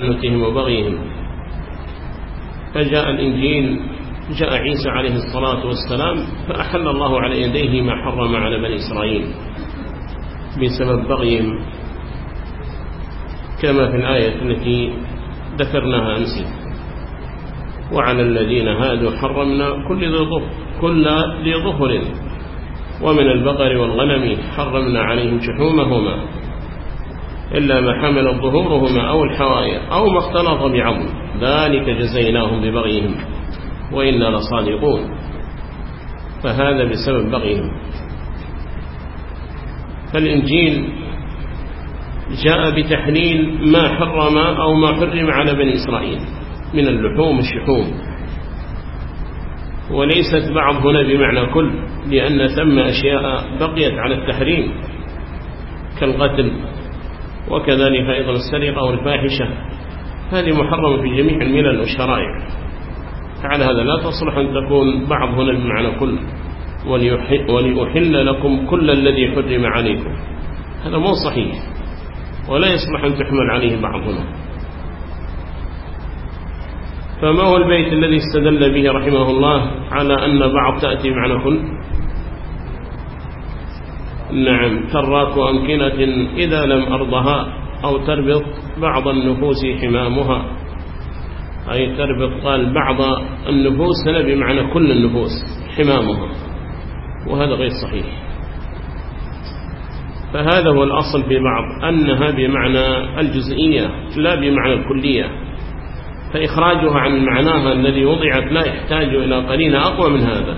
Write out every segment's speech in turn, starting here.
تعنتهم وبغيهم. فجاء الإنجيل جاء عيسى عليه الصلاة والسلام فأحل الله على يديه ما حرم على بني إسرائيل بسبب بغيهم. كما في الآية التي ذكرناها أمس. وعلى الذين هادوا حرمنا كل ذي ظهر كل ذي ظهر ومن البقر والغنم حرمنا عليهم شحومهما. إلا ما حمل ظهورهما أو الحوايا أو ما اختلط بعظم ذلك جزيناهم ببغيهم وإنا لصادقون. فهذا بسبب بغيهم. فالإنجيل جاء بتحليل ما حرم أو ما حرم على بني إسرائيل من اللحوم الشحوم وليست بعض هنا بمعنى كل لأن ثم أشياء بقيت على التحريم كالقتل وكذلك أيضا السرقة والفاحشة. هذه محرمة في جميع الملل والشرائع. فعلى هذا لا تصلح أن تكون بعض هنا بمعنى كل. ولأحل لكم كل الذي حرم عليكم. هذا مو صحيح. ولا يصلح أن تحمل عليه بعض هنا. فما هو البيت الذي استدل به رحمه الله على أن بعض تأتي معنى كل؟ نعم تراك أمكنة إذا لم أرضها أو تربط بعض النفوس حمامها. أي تربط قال بعض النفوس هنا بمعنى كل النفوس حمامها وهذا غير صحيح. فهذا هو الأصل في بعض أنها بمعنى الجزئية لا بمعنى الكلية. فإخراجها عن معناها الذي وضعت لا يحتاج إلى قرينة أقوى من هذا.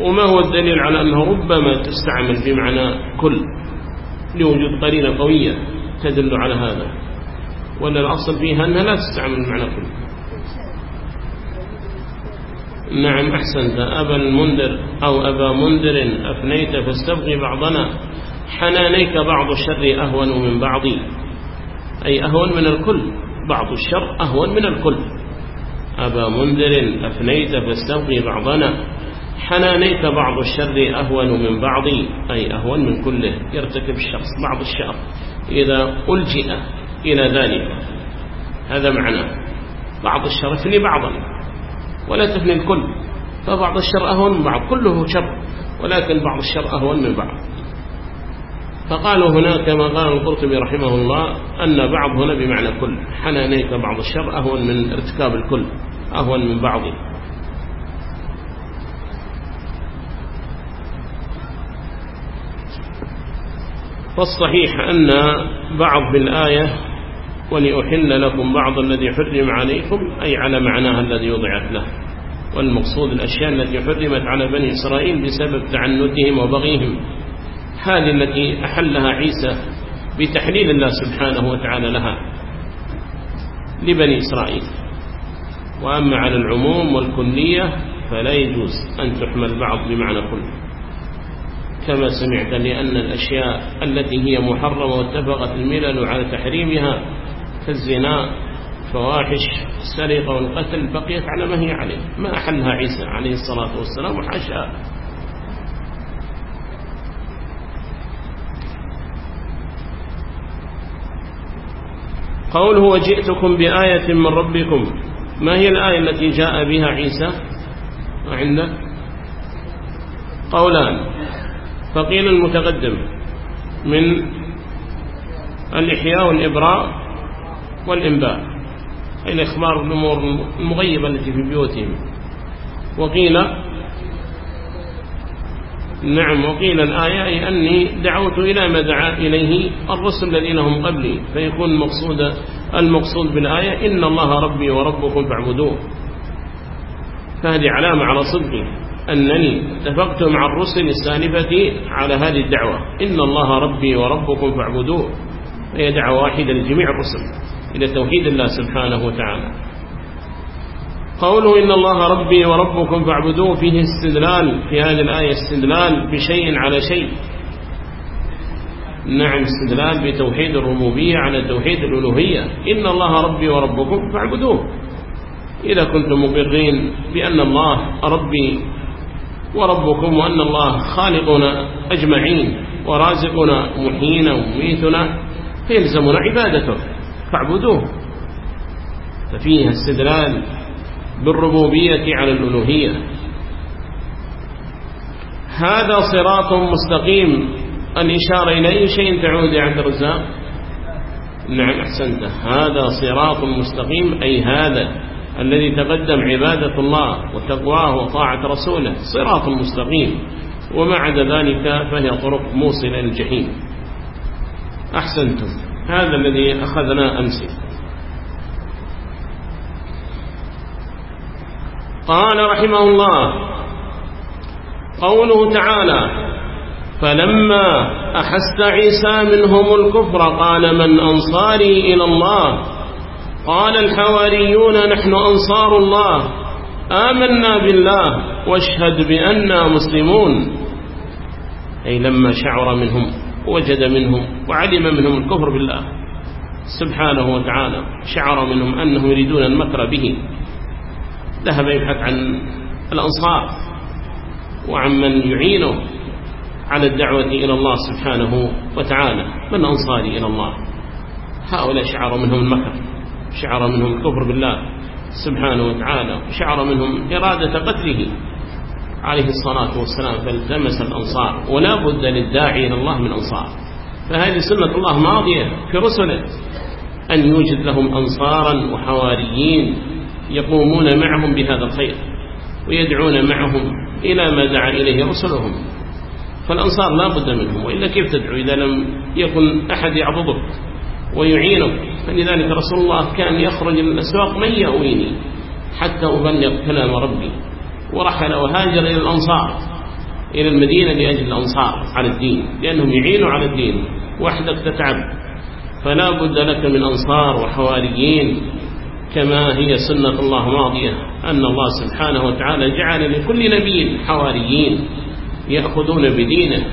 وما هو الدليل على أنه ربما تستعمل بمعنى كل لوجود قرينة قوية تدل على هذا؟ ولا الأصل فيها أنها لا تستعمل بمعنى كل؟ نعم أحسنت. أبا المنذر أو أبا منذر أفنيت فاستبغي بعضنا حنانيك بعض الشر أهون من بعضي أي أهون من الكل بعض الشر أهون من الكل. أبا منذر أفنيت فاستبغي بعضنا. حنانيك بعض الشر أهون من بعضي أي أهون من كله يرتكب الشخص بعض الشر. إذا ألجئ إلى ذلك هذا معناه بعض الشر يفني بعضا ولا تفني الكل. فبعض الشر أهون من بعض كله شر ولكن بعض الشر أهون من بعض. فقالوا هنا كما قال القرطبي رحمه الله أن بعض هنا بمعنى كل. حنانيك بعض الشر أهون من ارتكاب الكل أهون من بعض فالصحيح أن بعض بالآية ولأحل لكم بعض الذي حرم عليكم أي على معناها الذي وضعت له. والمقصود الأشياء التي حرمت على بني إسرائيل بسبب تعنتهم وبغيهم. هذه التي أحلها عيسى بتحليل الله سبحانه وتعالى لها لبني إسرائيل. وأما على العموم والكلية فلا يجوز أن تحمل بعض بمعنى كل كما سمعت لأن الأشياء التي هي محرمة واتفقت الملل على تحريمها كالزنا فواحش السرقة والقتل بقيت على ما هي عليه. ما أحلها عيسى عليه الصلاة والسلام وحاشا. قوله وجئتكم بآية من ربكم. ما هي الآية التي جاء بها عيسى؟ عندك؟ قولان. فقيل المتقدم من الإحياء والإبراء والإنباء. أي الإخبار بالأمور المغيبة التي في بيوتهم؟ وقيل نعم وقيل الآية أني دعوت إلى ما دعا إليه الرسل الذين هم قبلي. فيكون المقصود المقصود بالآية إن الله ربي وربكم فاعبدوه. فهذه علامة على صدقي. أنني اتفقت مع الرسل السالفة على هذه الدعوة. إن الله ربي وربكم فاعبدوه. هي دعوة واحدة لجميع الرسل إلى توحيد الله سبحانه وتعالى. قوله إن الله ربي وربكم فاعبدوه فيه استدلال في هذه الآية استدلال بشيء على شيء. نعم استدلال بتوحيد الربوبية على توحيد الألوهية. إن الله ربي وربكم فاعبدوه. إذا كنتم مقرين بأن الله ربي وربكم وأن الله خالقنا أجمعين ورازقنا محيينا وميتنا فيلزمنا عبادته. فاعبدوه. ففيها استدلال بالربوبية على الألوهية. هذا صراط مستقيم. الإشارة إلى أي شيء تعود يا عبد الرزاق. نعم أحسنت. هذا صراط مستقيم أي هذا الذي تقدم عبادة الله وتقواه وطاعة رسوله صراط مستقيم. وما عدا ذلك فهي طرق موصلة للجحيم أحسنتم. هذا الذي أخذنا أمس. قال رحمه الله قوله تعالى فلما أحس عيسى منهم الكفر قال من أنصاري إلى الله قال الحواريون نحن أنصار الله. آمنا بالله واشهد بأننا مسلمون. أي لما شعر منهم وجد منهم وعلم منهم الكفر بالله. سبحانه وتعالى شعر منهم أنهم يريدون المكر به. ذهب يبحث عن الأنصار وعن من يعينه على الدعوة إلى الله سبحانه وتعالى. من أنصاري إلى الله؟ هؤلاء شعر منهم المكر. شعر منهم الكفر بالله سبحانه وتعالى شعر منهم إرادة قتله عليه الصلاة والسلام فالتمس الأنصار ولا بد للداعي إلى الله من أنصار. فهذه سنة الله ماضية في رسله أن يوجد لهم أنصارا وحواريين يقومون معهم بهذا الخير ويدعون معهم إلى ما دعا إليه رسلهم. فالأنصار لا بد منهم وإلا كيف تدعو إذا لم يكن أحد يعبدك؟ ويعينك. فلذلك رسول الله كان يخرج من الأسواق من يأويني حتى أبلغ كلام ربي؟ ورحل وهاجر إلى الأنصار إلى المدينة لأجل الأنصار على الدين لأنهم يعينوا على الدين. وحدك تتعب. فلا بد لك من أنصار وحواريين كما هي سنة الله ماضية أن الله سبحانه وتعالى جعل لكل نبي حواريين يأخذون بدينه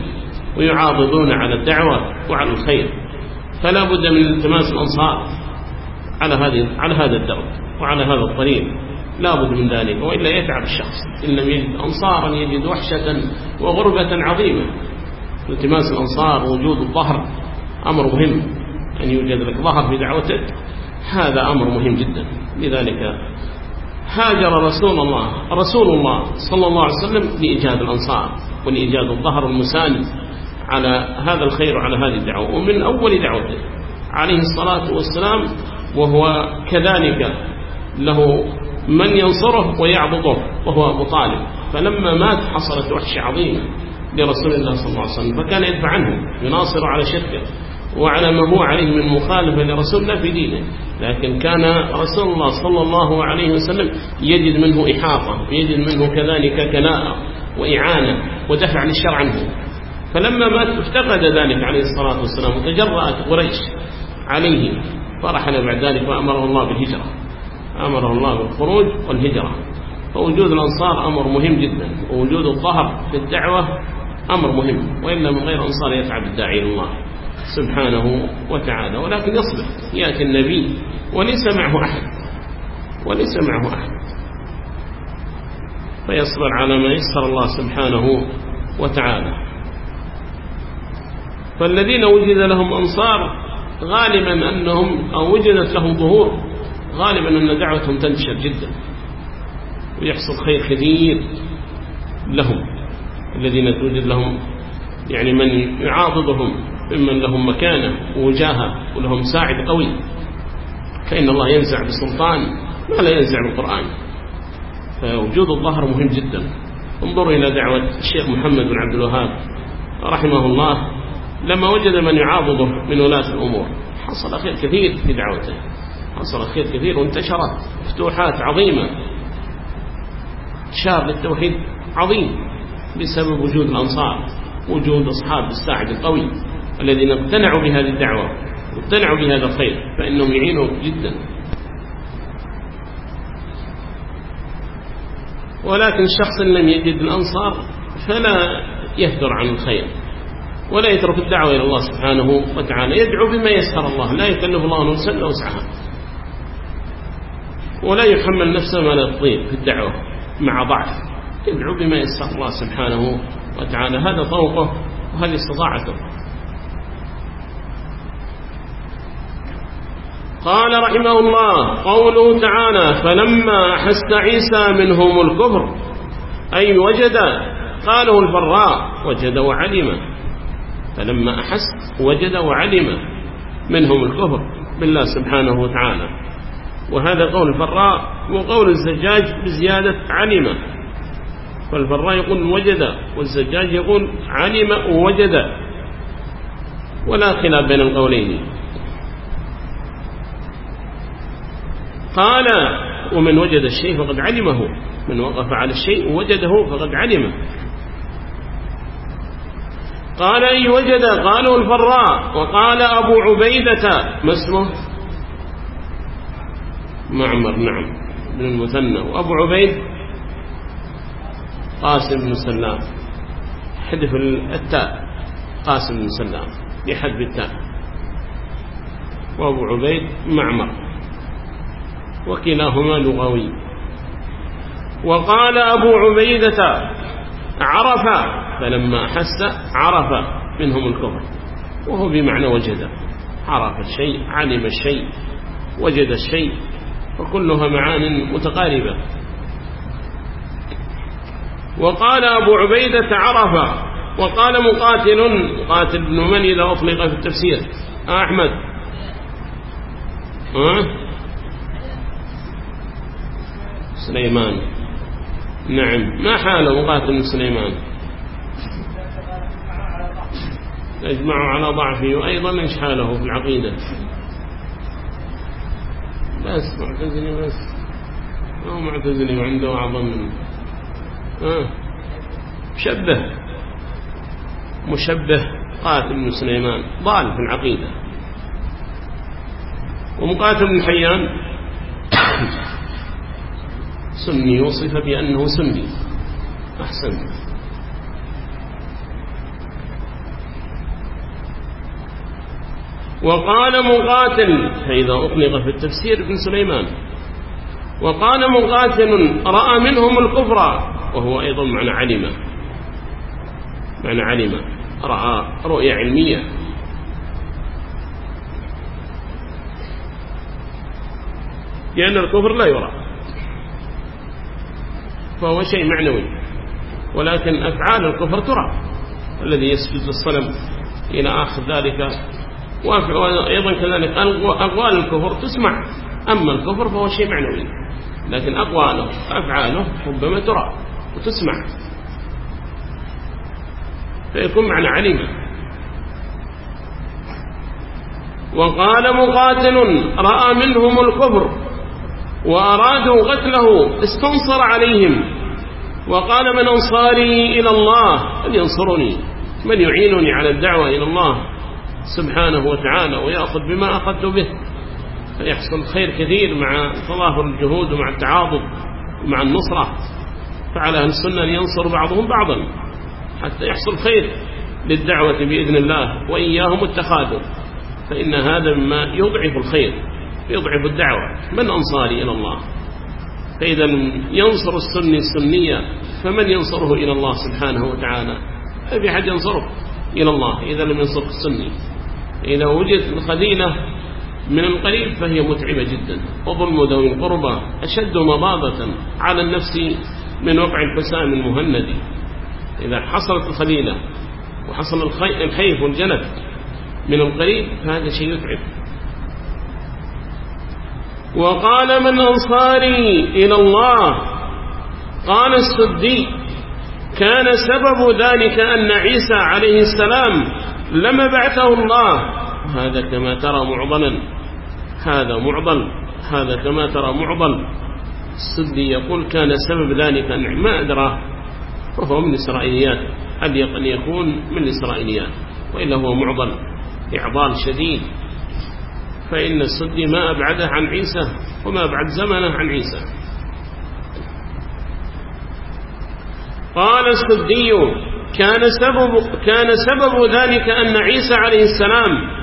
ويعاضدون على الدعوة وعلى الخير. فلا بد من التماس الأنصار على هذه على هذا الدرب وعلى هذا الطريق. لا بد من ذلك. وإلا يتعب الشخص. إن لم يجد أنصارا يجد وحشة وغربة عظيمة. التماس الأنصار ووجود الظهر أمر مهم. أن يوجد لك ظهر في دعوتك. هذا أمر مهم جدا. لذلك هاجر رسول الله رسول الله صلى الله عليه وسلم لإيجاد الأنصار ولإيجاد الظهر المساند على هذا الخير وعلى هذه الدعوة. ومن أول دعوته عليه الصلاة والسلام وهو كذلك له من ينصره ويعبطه وهو أبو طالب. فلما مات حصلت وحشة عظيمة لرسول الله صلى الله عليه وسلم فكان يدفع عنه يناصر على شركه وعلى ما هو عليه من مخالفة لرسول الله في دينه. لكن كان رسول الله صلى الله عليه وسلم يجد منه إحاطة ويجد منه كذلك كلاء وإعانة ودفع للشر عنه. فلما مات افتقد ذلك عليه الصلاة والسلام وتجرأت قريش عليه. فرحل بعد ذلك وأمره الله بالهجرة. أمره الله بالخروج والهجرة. فوجود الأنصار أمر مهم جدا. ووجود الظهر في الدعوة أمر مهم. وإلا من غير أنصار يتعب الداعي إلى الله سبحانه وتعالى. ولكن يصبر يأتي النبي وليس معه أحد. وليس معه أحد. فيصبر على ما يسر الله سبحانه وتعالى. فالذين وجد لهم أنصار غالبا أنهم أو وجدت لهم ظهور غالبا أن دعوتهم تنتشر جدا. ويحصل خير كثير لهم الذين توجد لهم يعني من يعاضدهم ممن لهم مكانة ووجاهة ولهم ساعد قوي. فإن الله ينزع بسلطان ما لا ينزع بالقرآن. فوجود الظهر مهم جدا. انظروا إلى دعوة الشيخ محمد بن عبد الوهاب رحمه الله. لما وجد من يعاضده من ولاة الأمور حصل خير كثير في دعوته حصل خير كثير وانتشرت فتوحات عظيمة شاب للتوحيد عظيم بسبب وجود الأنصار وجود أصحاب الساعد القوي الذين اقتنعوا بهذه الدعوة واقتنعوا بهذا الخير فإنهم يعينوا جدا. ولكن الشخص لم يجد الأنصار فلا يهدر عن الخير. ولا يترك الدعوة إلى الله سبحانه وتعالى. يدعو بما يسر الله. لا يكلف الله نفسا إلا وسعها. ولا يحمل نفسه ما لا تطيق في الدعوة مع ضعف. يدعو بما يسر الله سبحانه وتعالى. هذا طوقه وهذه استطاعته. قال رحمه الله قوله تعالى فلما أحس عيسى منهم الكفر أي وجد قاله الفراء وجد وعلم. فلما أحس وجد وعلم منهم الكفر بالله سبحانه وتعالى. وهذا قول الفراء وقول الزجاج بزيادة علم. فالفراء يقول وجد والزجاج يقول علم ووجد. ولا خلاف بين القولين. قال ومن وجد الشيء فقد علمه من وقف على الشيء وجده فقد علمه. قال أي وجد قالوا الفراء. وقال أبو عبيدة ما اسمه؟ معمر نعم بن المثنى. وأبو عبيد قاسم بن سلام. حذف التاء قاسم بن سلام بحذف التاء. وأبو عبيد معمر. وكلاهما لغوي. وقال أبو عبيدة عرف فلما أحس عرف منهم الكفر. وهو بمعنى وجد. عرف الشيء علم الشيء وجد الشيء وكلها معان متقاربة. وقال أبو عبيدة عرف وقال مقاتل مقاتل بن من إذا أطلق في التفسير؟ أحمد؟ سليمان. نعم. ما حال مقاتل بن سليمان؟ يجمع على ضعفه. وأيضا إيش حاله في العقيدة؟ بس معتزلي بس. هو معتزلي وعنده أعظم منه. آه. مشبه. مشبه قاتل بن سليمان. ضال في العقيدة. ومقاتل بن حيان سني وصف بأنه سني أحسن. وقال مقاتل فإذا أطلق في التفسير ابن سليمان. وقال مقاتل رأى منهم الكفر وهو أيضا معنى علم. معنى علم. رأى رؤية علمية. لأن الكفر لا يرى. فهو شيء معنوي. ولكن أفعال الكفر ترى الذي يسجد للصنم إلى آخر ذلك. وأيضا كذلك أقوال الكفر تسمع. أما الكفر فهو شيء معنوي. لكن أقواله أفعاله ربما ترى وتسمع. فيكون معنى عليم. وقال مقاتل رأى منهم الكفر. وأرادوا قتله استنصر عليهم. وقال من أنصاري إلى الله من ينصرني من يعينني على الدعوة إلى الله سبحانه وتعالى ويأخذ بما أخذت به. فيحصل خير كثير مع تظاهر الجهود ومع التعاضد ومع النصرة. فعلى أهل السنة أن ينصر بعضهم بعضا حتى يحصل خير للدعوة بإذن الله وإياهم التخاذل. فإن هذا مما يضعف الخير. يضعف الدعوة. من أنصاري إلى الله؟ فإذا ينصر السني السنية فمن ينصره إلى الله سبحانه وتعالى؟ أبي حد ينصره إلى الله إذا لم ينصره السني. إذا وجد الخليلة من القريب فهي متعبة جدا. وظلم ذوي القربى أشد مضاضة على النفس من وقع الحسام المهندي إذا حصلت الخليلة وحصل الخيف والجنب من القريب فهذا شيء يتعب. وقال من أنصاري إلى الله. قال السدي كان سبب ذلك أن عيسى عليه السلام لما بعثه الله. هذا كما ترى معضلا. هذا معضل. هذا كما ترى معضل. السدي يقول كان سبب ذلك أن ما أدراه وهو من الإسرائيليات أليق أن يكون من الإسرائيليات وإلا هو معضل. إعضال شديد. فإن السدي ما أبعده عن عيسى وما أبعد زمنه عن عيسى. قال السدي كان سبب, كان سبب ذلك أن عيسى عليه السلام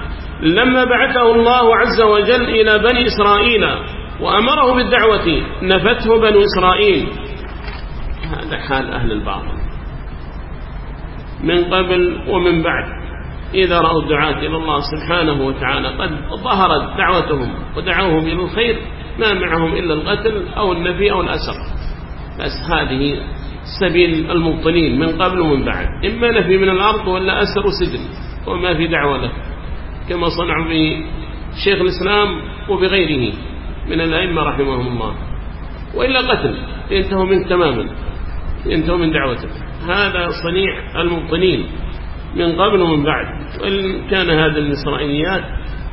لما بعثه الله عز وجل إلى بني إسرائيل وأمره بالدعوة نفته بنو إسرائيل. هذا حال أهل الباطل. من قبل ومن بعد. إذا رأوا الدعاة إلى الله سبحانه وتعالى قد ظهرت دعوتهم ودعوهم إلى الخير ما معهم إلا القتل أو النفي أو الأسر. بس هذه سبيل المبطلين من قبل ومن بعد. إما نفي من الأرض ولا أسر وسجن وما في دعوة له. كما صنعوا بشيخ الإسلام وبغيره من الأئمة رحمهم الله. وإلا قتل ينتهوا منه تماما ينتهوا من دعوته. هذا صنيع المبطلين. من قبل ومن بعد. وإن كان هذا الإسرائيليات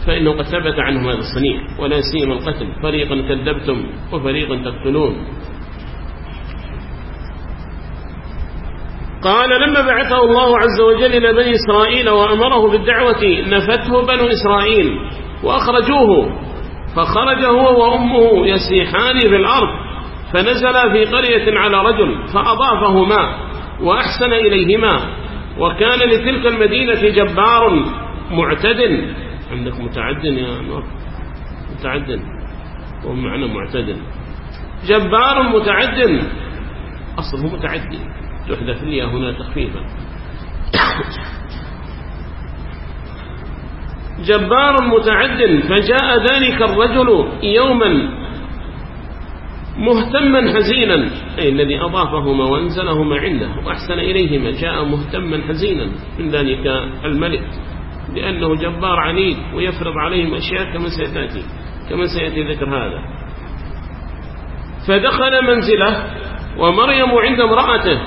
فإنه قد ثبت عنهم هذا الصنيع ولا سيما القتل. فريقا كذبتم وفريقا تقتلون. قال لما بعثه الله عز وجل إلى بني إسرائيل وأمره بالدعوة نفته بنو إسرائيل وأخرجوه. فخرج هو وأمه يسيحان في الأرض فنزل في قرية على رجل فأضافهما وأحسن إليهما. وكان لتلك المدينة جبار معتد. عندك متعد يا نور متعد ومعنى معتد جبار متعد أصله متعدي. تحدث لي هنا تخفيفا. جبار متعد فجاء ذلك الرجل يوما مهتما حزينا. أي الذي أضافهما وأنزلهما عنده وأحسن إليهما جاء مهتما حزينا من ذلك الملك. لأنه جبار عنيد ويفرض عليهم أشياء كما سيتأتي كما سيأتي ذكر هذا. فدخل منزله ومريم عند امرأته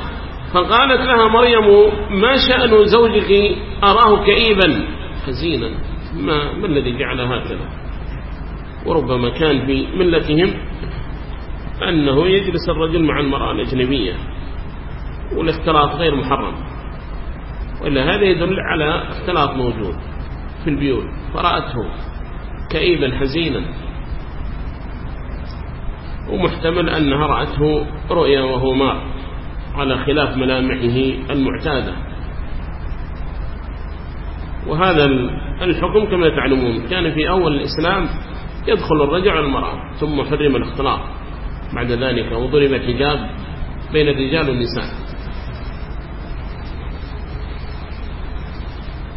فقالت لها مريم ما شأن زوجك؟ أراه كئيبا. حزينا. ما, ما الذي جعل هكذا وربما كان في ملتهم أنه يجلس الرجل مع المرأة الأجنبية والاختلاط غير محرم. وإلا هذا يدل على اختلاط موجود في البيوت. فرأته كئيبا حزينا. ومحتمل أنها رأته رؤيا وهو مار على خلاف ملامحه المعتادة. وهذا الحكم كما تعلمون كان في أول الإسلام يدخل الرجل على المرأة ثم حرم الاختلاط. بعد ذلك وضرب حجاب بين الرجال والنساء.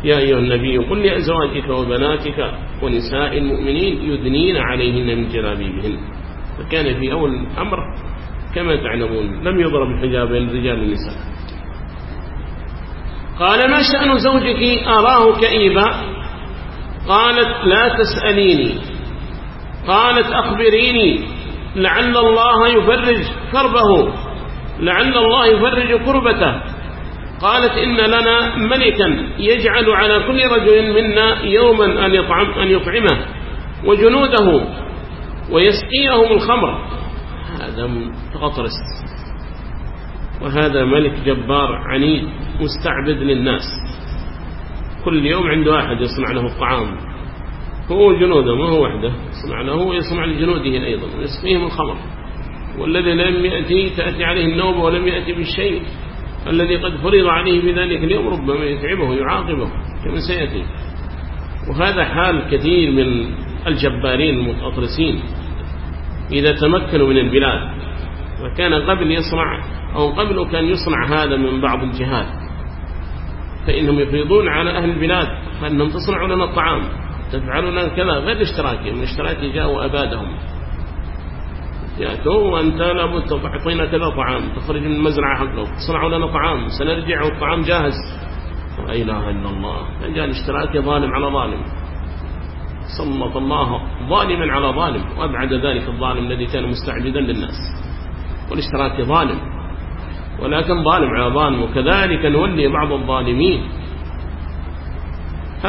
يا أيها النبي قل لأزواجك وبناتك ونساء المؤمنين يدنين عليهن من جلابيبهن. فكان في أول الأمر كما تعلمون لم يضرب الحجاب بين الرجال والنساء. قال ما شأن زوجك أراه كئيبا قالت لا تسأليني. قالت أخبريني. لعل الله يفرج كربه لعل الله يفرج كربته. قالت إن لنا ملكا يجعل على كل رجل منا يوما أن, يطعم أن يطعمه وجنوده ويسقيهم الخمر. هذا غطرس وهذا ملك جبار عنيد مستعبد للناس. كل يوم عنده واحد يصنع له الطعام. هو جنوده ما هو وحده. يصنع له ويصنع لجنوده أيضا. ويسقيهم الخمر. والذي لم يأتي تأتي عليه النوم ولم يأتي بالشيء. الذي قد فرض عليه في ذلك اليوم ربما يتعبه يعاقبه كما سيأتي. وهذا حال كثير من الجبارين المتأطرسين. إذا تمكنوا من البلاد وكان قبل يصنع أو قبل كان يصنع هذا من بعض الجهات فإنهم يفرضون على أهل البلاد فأنهم تصنعوا لنا الطعام. تفعلون كذا غير اشتراكي من اشتراكي جاءوا أبادهم يأتوا وأنت لابد تعطينا كذا طعام تخرج من المزرعة حقه تصنعوا لنا طعام سنرجع والطعام جاهز. لا إله إلا الله. جاء الاشتراكي ظالم على ظالم. سلط الله ظالما على ظالم وأبعد ذلك الظالم الذي كان مستعبدا للناس. والاشتراكي ظالم. ولكن ظالم على ظالم وكذلك نولي بعض الظالمين.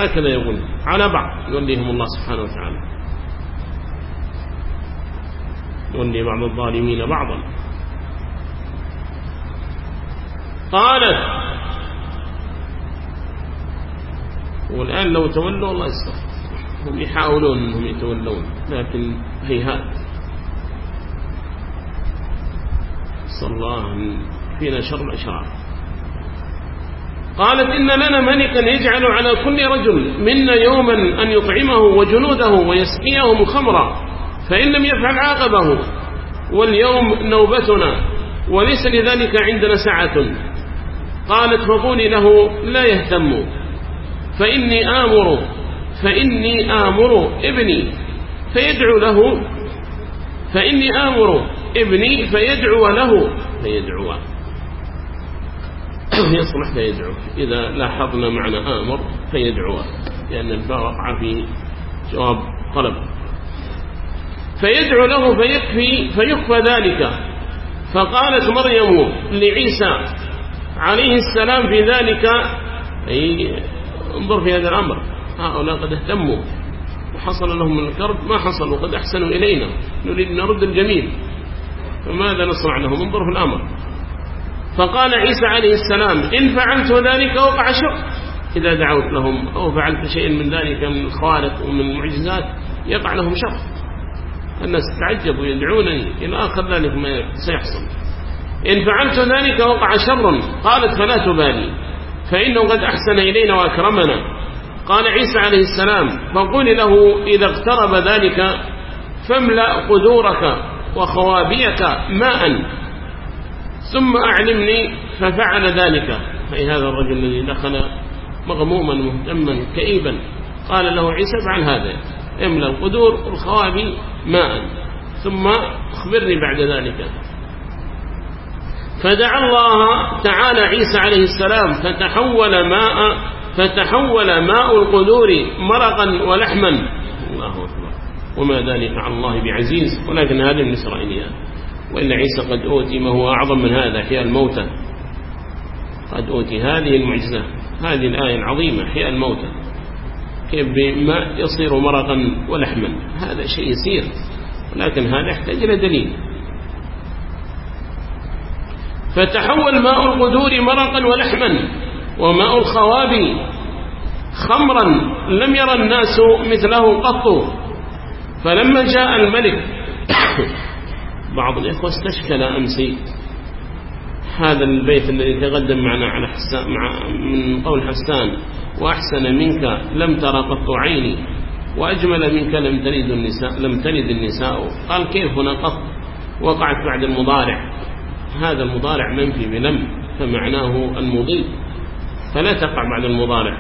هكذا يقول على بعض يوليهم الله سبحانه وتعالى. يولي بعض الظالمين بعضا. قالت والآن لو تولوا الله يستغفر هم يحاولون أنهم يتولون لكن هيهات. صلى الله فينا شر الأشرار. قالت إن لنا ملكا يجعل على كل رجل منا يوما أن يطعمه وجنوده ويسقيهم خمرا فإن لم يفعل عاقبه. واليوم نوبتنا وليس لذلك عندنا سعة قالت فقولي له لا يهتم. فإني آمر فإني آمر ابني فيدعو له. فإني آمر ابني فيدعو له. فيدعو. يصلح فيدعو. إذا لاحظنا معنى آمر فيدعو. لأن الباء وقع في جواب طلب. فيدعو له فيكفي فيكفى ذلك. فقالت مريم لعيسى عليه السلام في ذلك. أي انظر في هذا الأمر. هؤلاء قد اهتموا. وحصل لهم من الكرب. ما حصل وقد أحسنوا إلينا. نريد نرد الجميل. فماذا نصنع لهم؟ انظر في الأمر. فقال عيسى عليه السلام إن فعلت ذلك وقع شر إذا دعوت لهم أو فعلت شيء من ذلك من الخوارق ومن المعجزات يقع لهم شر الناس تعجبوا يدعونني إلى آخر ذلك ما سيحصل. إن فعلت ذلك وقع شر. قالت فلا تبالي فإنه قد أحسن إلينا وأكرمنا. قال عيسى عليه السلام فقل له إذا اقترب ذلك فاملأ قدورك وخوابيك ماء ثم أعلمني ففعل ذلك. أي هذا الرجل الذي دخل مغموما مهتما كئيبا قال له عيسى افعل هذا املأ القدور والخوابي ماء ثم أخبرني بعد ذلك. فدعا الله تعالى عيسى عليه السلام فتحول ماء فتحول ماء القدور مرقا ولحما. الله أكبر. وما ذلك على الله بعزيز ولكن هذه من إسرائيليات. وإن عيسى قد أوتي ما هو أعظم من هذا حياء الموتى. قد أوتي هذه المعجزة هذه الآية العظيمة حياء الموتى. كيف بماء يصير مرقا ولحما؟ هذا شيء يسير ولكن هذا يحتاج إلى دليل. فتحول ماء القدور مرقا ولحما وماء الخواب خمرا لم يرى الناس مثله قط. فلما جاء الملك بعض الإخوة استشكل أمسي. هذا البيت الذي تقدم معنا على حسان مع من قول حسان وأحسن منك لم ترى قط عيني وأجمل منك لم تلد النساء لم تلد النساء. قال كيف هنا قط؟ وقعت بعد المضارع. هذا المضارع منفي بلم فمعناه المضي. فلا تقع بعد المضارع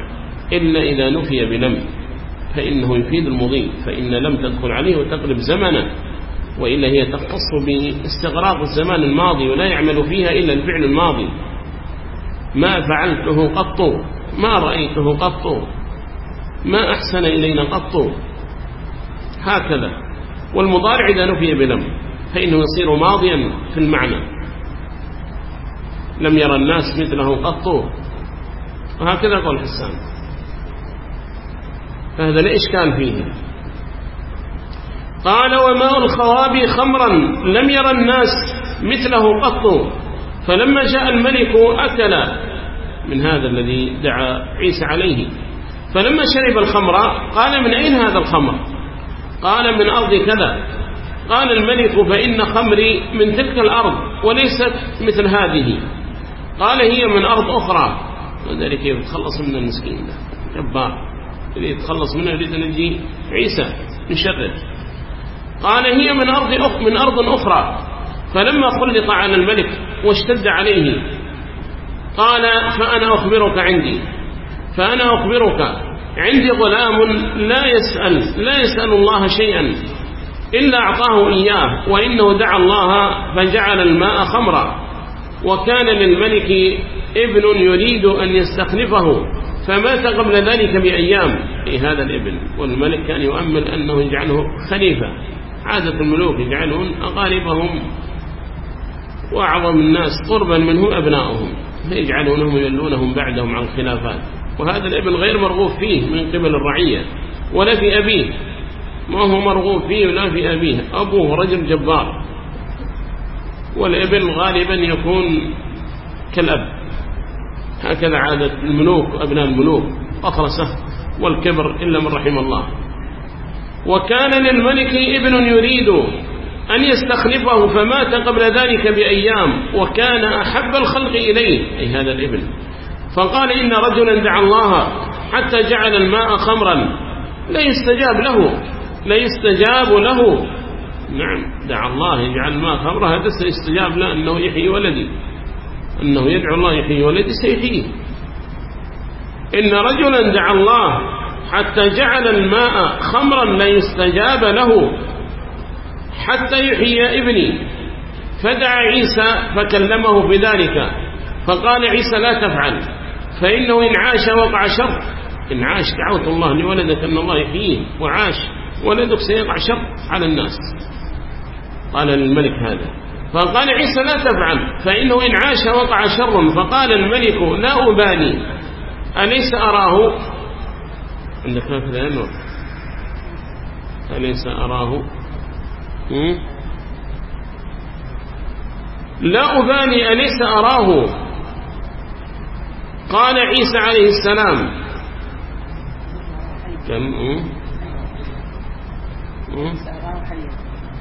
إلا إذا نفي بلم فإنه يفيد المضي فإن لم تدخل عليه وتقلب زمنا. وإلا هي تختص باستغراق الزمان الماضي ولا يعمل فيها إلا الفعل الماضي. ما فعلته قط ما رأيته قط ما أحسن إلينا قط. هكذا. والمضارع إذا نفي بلم فإنه يصير ماضيا في المعنى. لم يرى الناس مثله قط. وهكذا قول حسان. فهذا لا إشكال فيه؟ قال وماء الخواب خمرا لم يرى الناس مثله قط. فلما جاء الملك أكل من هذا الذي دعا عيسى عليه. فلما شرب الخمر قال من أين هذا الخمر؟ قال من أرض كذا. قال الملك فإن خمري من تلك الأرض وليست مثل هذه. قال هي من أرض أخرى. وذلك يتخلص من المسكين. جبار. يتخلص منه يريد أن يجي عيسى من قال هي من أرض أخ من أرض أخرى. فلما خلط على الملك واشتد عليه قال فأنا أخبرك عندي. فأنا أخبرك عندي غلام لا يسأل لا يسأل الله شيئا إلا أعطاه إياه وإنه دعا الله فجعل الماء خمرا. وكان للملك ابن يريد أن يستخلفه فمات قبل ذلك بأيام. في هذا الابن؟ والملك كان يؤمل أنه يجعله خليفة. عادة الملوك يجعلون أقاربهم وأعظم الناس قربا منه أبناؤهم فيجعلونهم يلونهم بعدهم عن الخلافات. وهذا الابن غير مرغوب فيه من قبل الرعية ولا في أبيه. ما هو مرغوب فيه ولا في أبيه أبوه رجل جبار. والابن غالبا يكون كالأب. هكذا عادة الملوك وأبناء الملوك أخرسه والكبر إلا من رحم الله. وكان للملك ابن يريد أن يستخلفه فمات قبل ذلك بأيام وكان أحب الخلق إليه أي هذا الابن. فقال إن رجلا دعا الله حتى جعل الماء خمرا. لا يستجاب له لا يستجاب له. نعم دعا الله يجعل الماء خمرا هذا سيستجاب له أنه يحيي ولدي أنه يدعو الله يحيي ولدي سيحييه. إن رجلا دعا الله حتى جعل الماء خمرا لا يستجاب له حتى يحيي ابني. فدعا عيسى فكلمه بذلك. فقال عيسى لا تفعل فإنه إن عاش وقع شر. إن عاش دعوت الله لولدك أن الله يحييه وعاش ولدك سيقع شر على الناس. قال للملك هذا. فقال عيسى لا تفعل فإنه إن عاش وقع شر. فقال الملك لا أبالي أليس أراه؟ عندك هكذا ينور أليس أراه؟ لا أبالي أليس أراه؟ قال عيسى عليه السلام. كم؟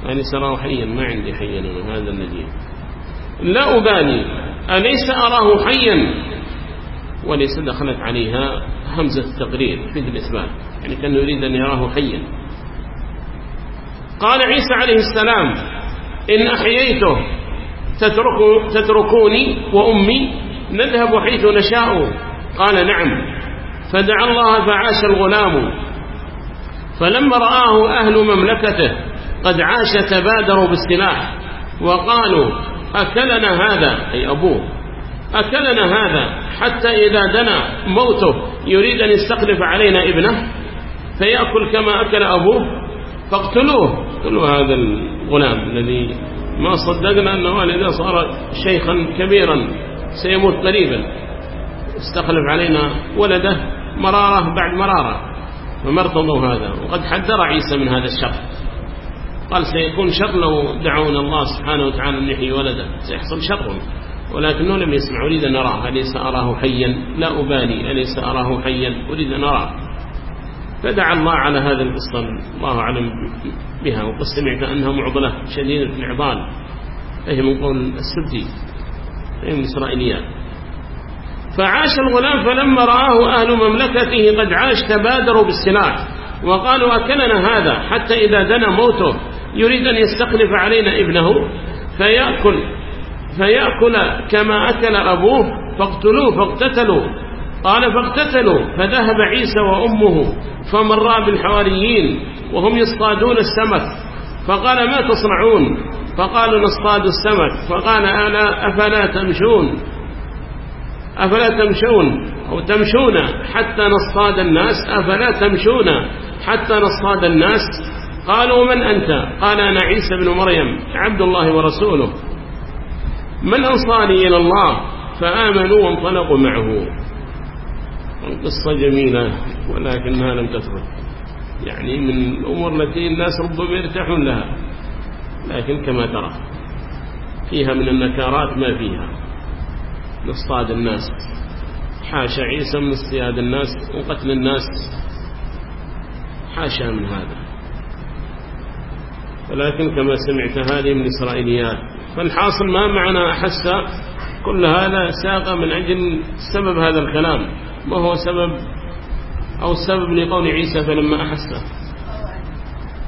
أليس أراه حيا؟ ما عندي حيا هذا الذي. لا أبالي أليس أراه حيا؟ وليس دخلت عليها همزة التقرير في الإثبات يعني كان يريد أن يراه حيا. قال عيسى عليه السلام إن أحييته تترك تتركوني وأمي نذهب حيث نشاء. قال نعم. فدعا الله فعاش الغلام. فلما رآه أهل مملكته قد عاش تبادروا بالسلاح. وقالوا أكلنا هذا أي أبوه أكلنا هذا حتى إذا دنا موته. يريد أن يستخلف علينا ابنه فيأكل كما أكل أبوه فاقتلوه. اقتلوا هذا الغلام الذي ما صدقنا أن والده صار شيخا كبيرا سيموت قريبا. استخلف علينا ولده مرارة بعد مرارة فما ارتضوا هذا. وقد حذر عيسى من هذا الشر. قال سيكون شر لو دعونا الله سبحانه وتعالى أن يحيي ولده سيحصل شر. ولكنه لم يسمع. أريد أن أراه. أليس أراه حيا؟ لا أبالي. أليس أراه حيا؟ أريد أن أراه. فدعا الله على هذا القصة. الله أعلم بها. وقد سمعت أنها معضلة شديدة الإعضال فهي من قول السبتي. فهي من إسرائيليات فعاش الغلام فلما رآه أهل مملكته قد عاش تبادروا بالسلاح. وقالوا أكلنا هذا حتى إذا دنا موته. يريد أن يستخلف علينا ابنه فيأكل. فيأكل كما أكل أبوه فاقتلوه فاقتتلوا. قال فاقتتلوا فذهب عيسى وأمه فمر بالحواريين وهم يصطادون السمك. فقال ما تصنعون؟ فقالوا نصطاد السمك. فقال ألا أفلا تمشون؟ أفلا تمشون؟ أو تمشون حتى نصطاد الناس؟ أفلا تمشون حتى نصطاد الناس؟ قالوا من أنت؟ قال أنا عيسى بن مريم عبد الله ورسوله. من أنصاري إلى الله فآمنوا وانطلقوا معه. القصة جميلة ولكنها لم تثبت يعني من الأمور التي الناس ربما يرتاحون لها لكن كما ترى فيها من النكارات ما فيها. نصطاد الناس حاشا عيسى من اصطياد الناس وقتل الناس. حاشا من هذا. ولكن كما سمعت هذه من إسرائيليات فالحاصل ما معنا أحس كل هذا ساق من أجل سبب هذا الكلام ما هو سبب أو السبب لقول عيسى فلما أحس.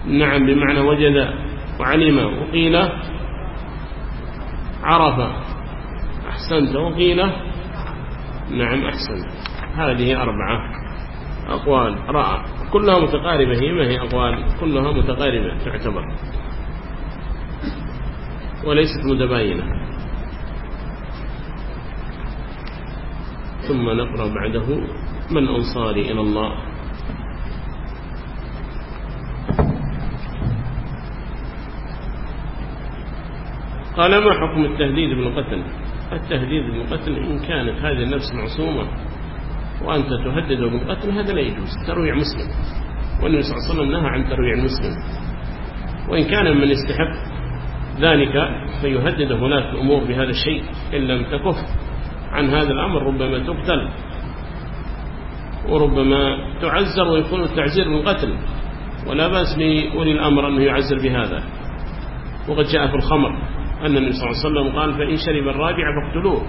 نعم بمعنى وجد وعلم وقيل عرف. أحسنت وقيل نعم أحسنت. هذه أربعة أقوال. رأى كلها متقاربة هي ما هي أقوال؟ كلها متقاربة تعتبر. وليست متباينة. ثم نقرأ بعده من أنصاري إلى الله. قال ما حكم التهديد بالقتل التهديد بالقتل إن كانت هذه النفس معصومة وأنت تهدد بالقتل هذا لا يجوز. ترويع مسلم. والنبي صلى الله عليه وسلم نهى عن ترويع المسلم. وإن كان من يستحق ذلك فيهدد هناك الأمور بهذا الشيء إن لم تكف عن هذا الأمر ربما تقتل وربما تعزر ويكون التعزير بالقتل ولا بأس لأولي الأمر أنه يعزر بهذا. وقد جاء في الخمر أن النبي صلى الله عليه وسلم قال فإن شرب الرابع فاقتلوه.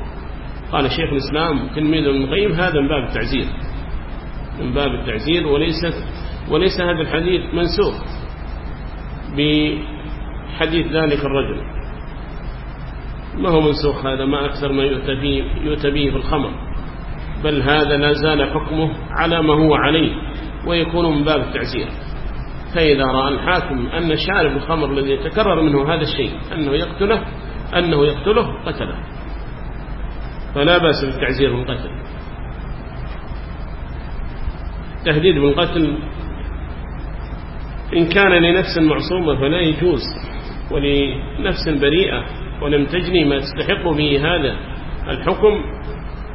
قال شيخ الإسلام تلميذ ابن القيم هذا من باب التعزير. من باب التعزير وليست وليس هذا الحديث منسوخ بحديث ذلك الرجل. ما هو منسوخ هذا؟ ما أكثر ما يؤتى به, يؤتى به في الخمر. بل هذا لا زال حكمه على ما هو عليه ويكون من باب التعزير. فإذا رأى الحاكم أن شارب الخمر الذي يتكرر منه هذا الشيء أنه يقتله أنه يقتله قتله. فلا بأس بالتعزير بالقتل تهديد بالقتل إن كان لنفس معصومة فلا يجوز. ولنفس بريئة ولم تجني ما تستحق به هذا الحكم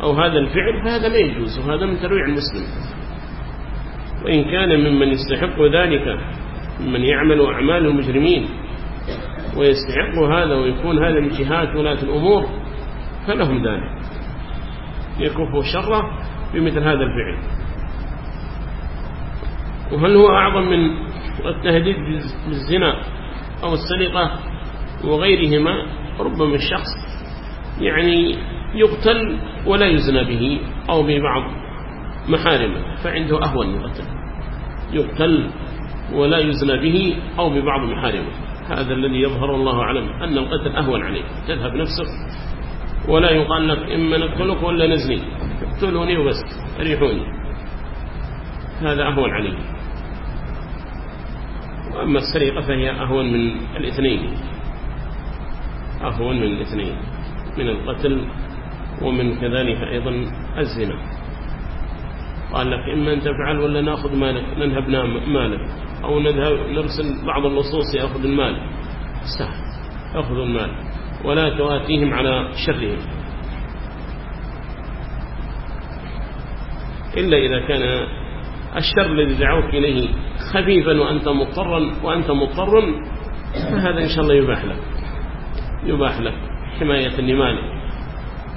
أو هذا الفعل فهذا لا يجوز وهذا من ترويع المسلم. وإن كان ممن يستحق ذلك ممن يعمل أعمال المجرمين ويستحق هذا ويكون هذا من جهات ولاة الأمور فلهم ذلك. يكفوا شره بمثل هذا الفعل. وهل هو أعظم من التهديد بالزنا؟ أو السرقة وغيرهما ربما الشخص يعني يقتل ولا يزنى به أو ببعض محارمه فعنده أهون من قتل يقتل ولا يزنى به أو ببعض محارمه هذا الذي يظهر الله أعلم أن القتل أهون عليه. تذهب نفسك ولا يقال لك إما نقتلك ولا نزني. اقتلوني وبس ريحوني. هذا أهون عليه. وأما السرقة فهي أهون من الاثنين. أهون من الاثنين. من القتل ومن كذلك أيضا الزنا. قال لك إما أن تفعل ولا نأخذ مالك ننهب مالك. أو نذهب نرسل بعض اللصوص يأخذ المال. سهل أخذ المال. ولا تواتيهم على شرهم. إلا إذا كان الشر الذي دعوك إليه خفيفا وأنت مضطرا وأنت مضطر فهذا إن شاء الله يباح لك. يباح لك. حماية لمالك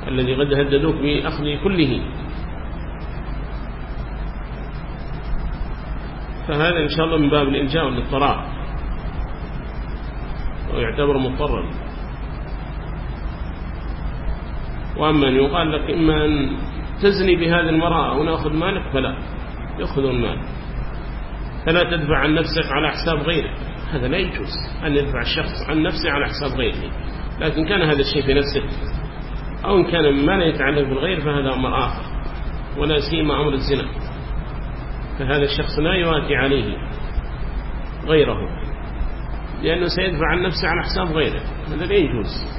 الذي قد هددوك بأخذ كله. فهذا إن شاء الله من باب الإلجاء والاضطرار ويعتبر مضطرا. وأما أن يقال لك إما أن تزني بهذه المرأة أو نأخذ مالك فلا. يأخذ المال. فلا تدفع عن نفسك على حساب غيرك. هذا لا يجوز أن يدفع الشخص عن نفسه على حساب غيره. لكن كان هذا الشيء في نفسك أو إن كان ما لا يتعلق بالغير فهذا أمر آخر. ولا سيما أمر الزنا. فهذا الشخص لا يواتي عليه غيره. لأنه سيدفع عن نفسه على حساب غيره. هذا لا يجوز.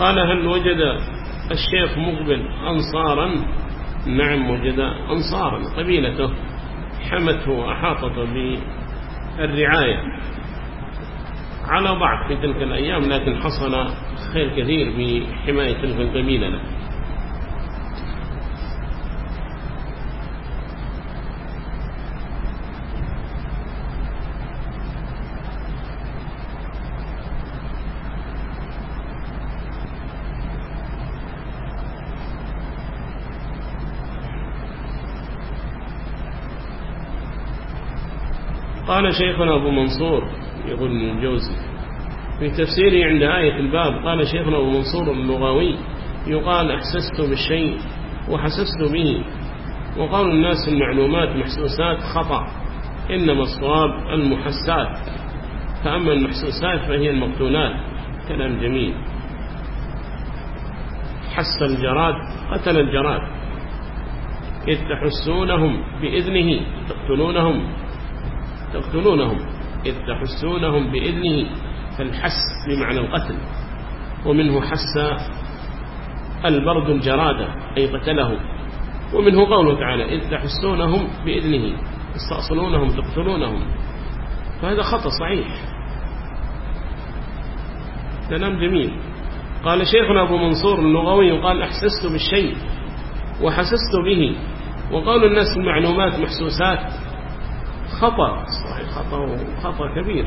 قال هل وجد الشيخ مقبل أنصارا؟ نعم وجد أنصارا قبيلته حمته وأحاطته بالرعاية. على ضعف في تلك الأيام لكن حصل خير كثير بحماية تلك القبيلة. له قال شيخنا أبو منصور يقول ابن الجوزي في تفسيره عند آية الباب قال شيخنا أبو منصور اللغوي يقال أحسست بالشيء وحسست به وقال الناس المعلومات محسوسات خطأ إنما الصواب المحسات فأما المحسوسات فهي المقتولات كلام جميل. حس الجراد قتل الجراد إذ تحسونهم بإذنه تقتلونهم. تقتلونهم إذ تحسونهم بإذنه فالحس بمعنى القتل. ومنه حس البرد الجرادة أي قتله. ومنه قوله تعالى إذ تحسونهم بإذنه تستأصلونهم تقتلونهم. فهذا خطأ صحيح. كلام جميل. قال شيخنا أبو منصور اللغوي قال أحسست بالشيء وحسست به. وقال الناس المعلومات محسوسات. خطأ صحيح خطأ خطأ كبير.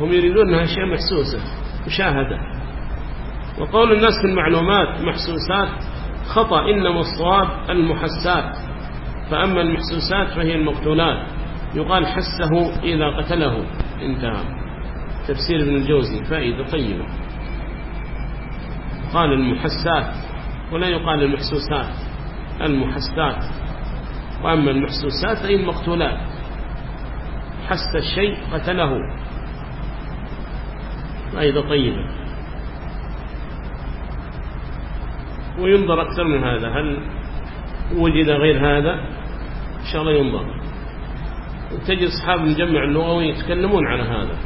هم يريدون أنها أشياء محسوسة مشاهدة. وقول الناس في المعلومات محسوسات خطأ إنما الصواب المحسات. فأما المحسوسات فهي المقتولات. يقال حسه إذا قتله. انتهى. تفسير ابن الجوزي فائدة طيبة. قال المحسات ولا يقال المحسوسات المحسات. وأما المحسوسات فهي المقتولات حس الشيء قتله. أيضا طيبة وينظر أكثر من هذا. هل وجد غير هذا؟ إن شاء الله ينظر. تجد أصحاب المجمع اللغوي يتكلمون على هذا.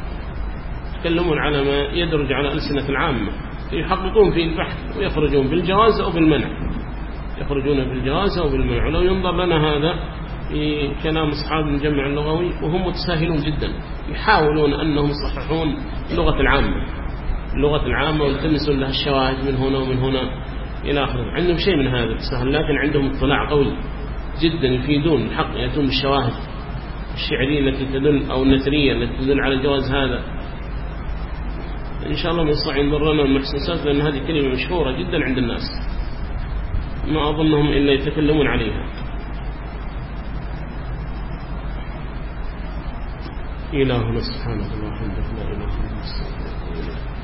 يتكلمون على ما يدرج على ألسنة العامة. يحققون في البحث ويخرجون بالجواز أو بالمنع. يخرجون بالجواز أو بالمنع ولو ينظر لنا هذا في كلام أصحاب المجمع اللغوي وهم متساهلون جدا. يحاولون أنهم يصححون اللغة العامة. اللغة العامة ويلتمسون لها الشواهد من هنا ومن هنا إلى آخره. عندهم شيء من هذا التساهل لكن عندهم اطلاع قوي جدا يفيدون الحق يأتون بالشواهد الشعرية التي تدل أو النثرية التي تدل على جواز هذا. إن شاء الله من يستطيع ينظر لنا المحسوسات لأن هذه كلمة مشهورة جدا عند الناس. ما أظنهم إلا يتكلمون عليها. إلهنا سبحانه وتعالى لا إله إلا الله